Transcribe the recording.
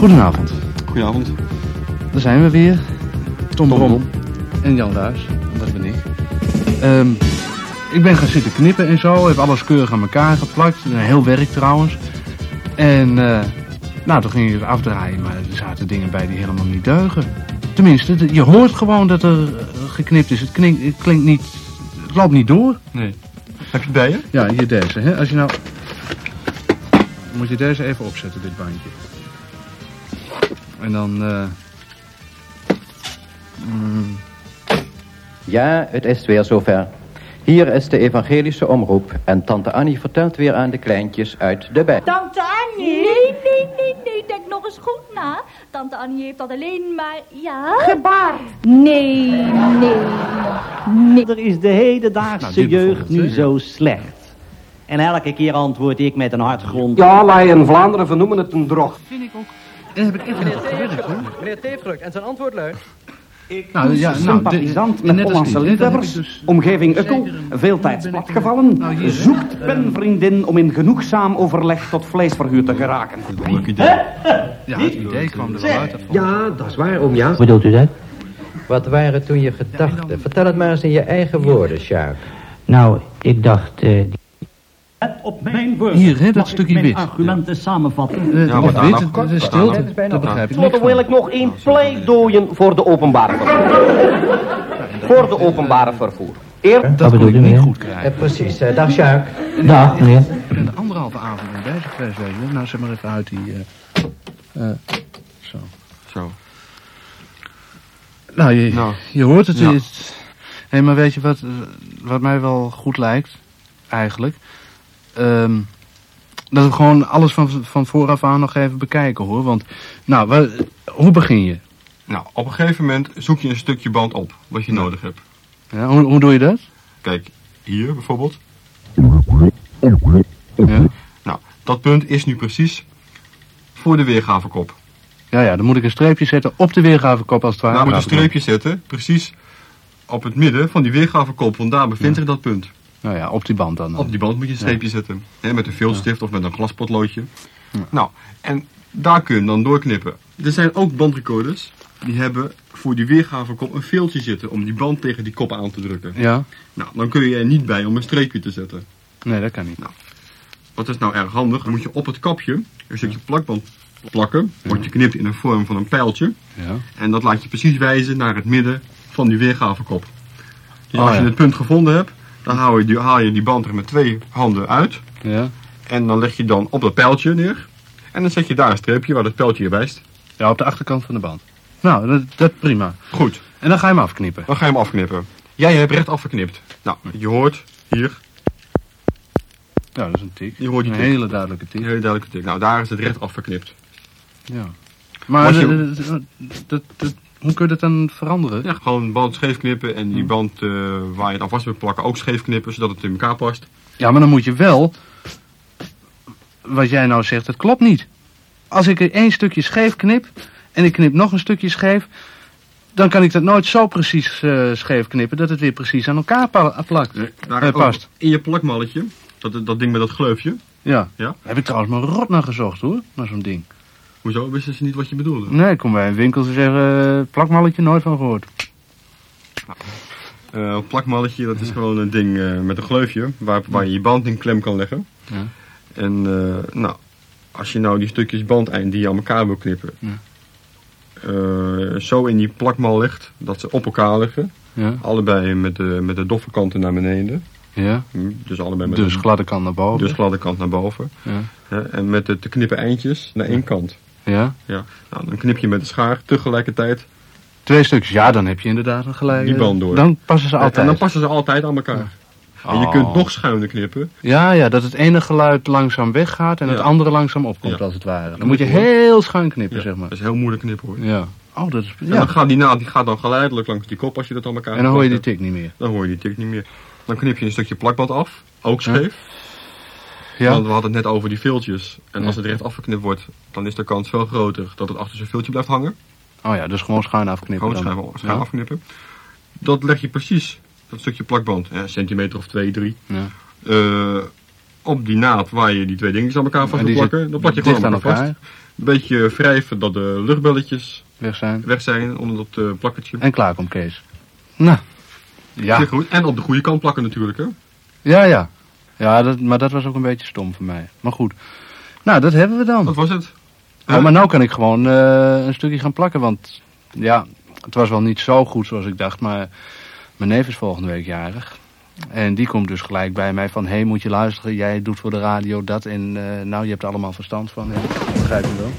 Goedenavond. Goedenavond. Daar zijn we weer. Tom, Brom en Jan Ruijs. Dat ben ik. Ehm, ik ben gaan zitten knippen en zo. Heb alles keurig aan elkaar geplakt. Een heel werk trouwens. En eh, nou, toen ging je het afdraaien. Maar er zaten dingen bij die helemaal niet deugen. Tenminste, je hoort gewoon dat er eh, geknipt is. Het klinkt, het klinkt niet... Het loopt niet door. Nee. Heb je het bij je? Ja, hier deze. Hè? Als je nou... Moet je deze even opzetten, dit bandje. En dan... eh mm, Ja, het is weer zover. Hier is de evangelische omroep en tante Annie vertelt weer aan de kleintjes uit de bij. Tante Annie? Nee, nee, nee, nee, denk nog eens goed na. Tante Annie heeft dat alleen maar, ja... Gebaar. Nee, nee, nee. Er is de hedendaagse Nou, jeugd nu zo slecht. En elke keer antwoord ik met een hartgrond. Ja, wij in Vlaanderen vernoemen het een drog. vind ik ook... En heb ik echt op gewerkt, hoor. Meneer Teefruk en zijn antwoord luidt. Nou, ja, nou, Sympathisant dit- met Hollandse ik liefhebbers. dus- Omgeving Ukkel, Zeker een- veel tijd ben ik, platgevallen. nou. Zoekt penvriendin om in genoegzaam overleg tot vleesverhuur te geraken. Leuk idee. Ja, het idee kwam er wel uit. Ja, dat is waar, oom ja. Bedoelt u dat? Wat waren toen je gedachten? Vertel het maar eens in je eigen woorden, Sjaak. Nou, ik dacht... Op mijn woord. Hier, hè, dat stukje wit. argumenten samenvatten. Eh, Ja, maar wit, stilte, is bijna dat begrijp ik Tenslotte niet wil ik nog één pleidooien voor de openbare vervoer. voor de openbare vervoer. Eer, Dat kon bedoel ik je, niet meneer? goed krijgen. Eh, precies, eh, dag Sjaak. dag, meneer. Ik ben de anderhalve avond mee bezig geweest, weet je. Nou, zeg maar even uit die... eh, eh, zo. Zo. Nou, je, Nou. je hoort het. Ja. het- Hé, maar weet je wat, wat mij wel goed lijkt, eigenlijk? Ehm, dat we gewoon alles van, van vooraf aan nog even bekijken, hoor. Want, nou, hoe begin je? Nou, op een gegeven moment zoek je een stukje band op wat je nodig hebt. Ja, hoe, hoe doe je dat? Kijk, hier bijvoorbeeld. Ja, Nou, dat punt is nu precies voor de weergavekop. ja, ja dan moet ik een streepje zetten op de weergavekop als het ware. Nou, moet een streepje zetten, precies op het midden van die weergavekop, want daar bevindt zich dat punt. Nou ja, op die band dan. Op die band moet je een streepje zetten. Hè, met een viltstift of met een glaspotloodje. Nou, en daar kun je hem dan doorknippen. Er zijn ook bandrecorders die hebben voor die weergavekop een veeltje zitten om die band tegen die kop aan te drukken. Ja? Nou, dan kun je er niet bij om een streepje te zetten. Nee, dat kan niet. Wat is nou erg handig? Dan moet je op het kapje een stukje plakband plakken. Wordt geknipt in een vorm van een pijltje. Ja. En dat laat je precies wijzen naar het midden van die weergavekop. Dus Oh, als je ja. het punt gevonden hebt, dan haal je, die, haal je die band er met twee handen uit. Ja? En dan leg je dan op dat pijltje neer. En dan zet je daar een streepje waar dat pijltje je wijst. Ja, op de achterkant van de band. Nou, dat, dat prima. Goed, En dan ga je hem afknippen. dan ga je hem afknippen. Jij hebt recht afgeknipt. Nou, je hoort hier, Ja, dat is een tik. je hoort die een tik. hele duidelijke tik. Een hele duidelijke tik. Nou, daar is het recht afgeknipt. Ja. Maar Als je- dat- dat- dat- hoe kun je dat dan veranderen? Ja, gewoon een band scheef knippen en die band eh, waar je het aan vast wilt plakken ook scheef knippen, zodat het in elkaar past. Ja, maar dan moet je wel... Wat jij nou zegt, dat klopt niet. Als ik er één stukje scheef knip... en ik knip nog een stukje scheef... dan kan ik dat nooit zo precies eh, scheef knippen... dat het weer precies aan elkaar pa- plakt. Daar Eh, ook past. In je plakmalletje, dat, dat ding met dat gleufje. Ja. Ja. Daar heb ik trouwens maar rot naar gezocht, hoor. Naar zo'n ding. Hoezo? Wisten ze niet wat je bedoelde? Nee, ik kom bij een winkel ze zeggen... eh, plakmalletje, nooit van gehoord. Eh, een plakmalletje, dat is gewoon een ding eh, met een gleufje waar, waar je je band in klem kan leggen. Ja. En nou, als je nou die stukjes bandeind die je aan elkaar wil knippen, Ja. zo in die plakmal legt dat ze op elkaar liggen. Ja. Allebei met de, met de doffe kanten naar beneden. Ja. Hm, Dus allebei met Dus de gladde kant naar boven. dus gladde kant naar boven. Ja. En met de te knippen eindjes naar één kant. Ja. Ja. Nou, dan knip je met de schaar tegelijkertijd. Twee stukjes, ja, dan heb je inderdaad een gelijk. Die band door. Dan passen ze altijd. En dan passen ze altijd aan elkaar. En je Oh. kunt nog schuiner knippen. Ja, ja, dat het ene geluid langzaam weggaat en het andere langzaam opkomt, Ja. als het ware. Dan moet je heel schuin knippen, zeg maar. Dat is heel moeilijk knippen hoor. Ja. Oh, dat is... En Ja. dan gaat die naald die gaat dan geleidelijk langs die kop als je dat aan elkaar En dan hoor je die tik niet meer. Dan hoor je die tik niet meer. Dan knip je een stukje plakband af. Ook scheef. Ja. Want we hadden het net over die viltjes. En Ja. als het recht afgeknipt wordt, dan is de kans veel groter dat het achter zijn viltje blijft hangen. Oh ja, dus gewoon schuin afknippen. Gewoon dan. schuin, schuin Ja. afknippen. Dat leg je precies, dat stukje plakband, een centimeter of twee, drie. Ja. eh, op die naad waar je die twee dingetjes aan elkaar vast moet die plakken. Dan plak je gewoon aan aan elkaar vast. Een beetje wrijven dat de luchtbelletjes Weg zijn. weg zijn onder dat eh, plakkertje. En klaar komt Kees. Nou. Ja. Goed. En op de goede kant plakken natuurlijk, hè? Ja, ja. Ja, dat, maar dat was ook een beetje stom van mij. Maar goed. Nou, dat hebben we dan. Dat was het. Oh, maar nou kan ik gewoon eh, een stukje gaan plakken. Want ja, het was wel niet zo goed zoals ik dacht. Maar mijn neef is volgende week jarig. En die komt dus gelijk bij mij van... Hé, hey, moet je luisteren. Jij doet voor de radio dat. En eh, nou, je hebt er allemaal verstand van. Ja, begrijp je wel.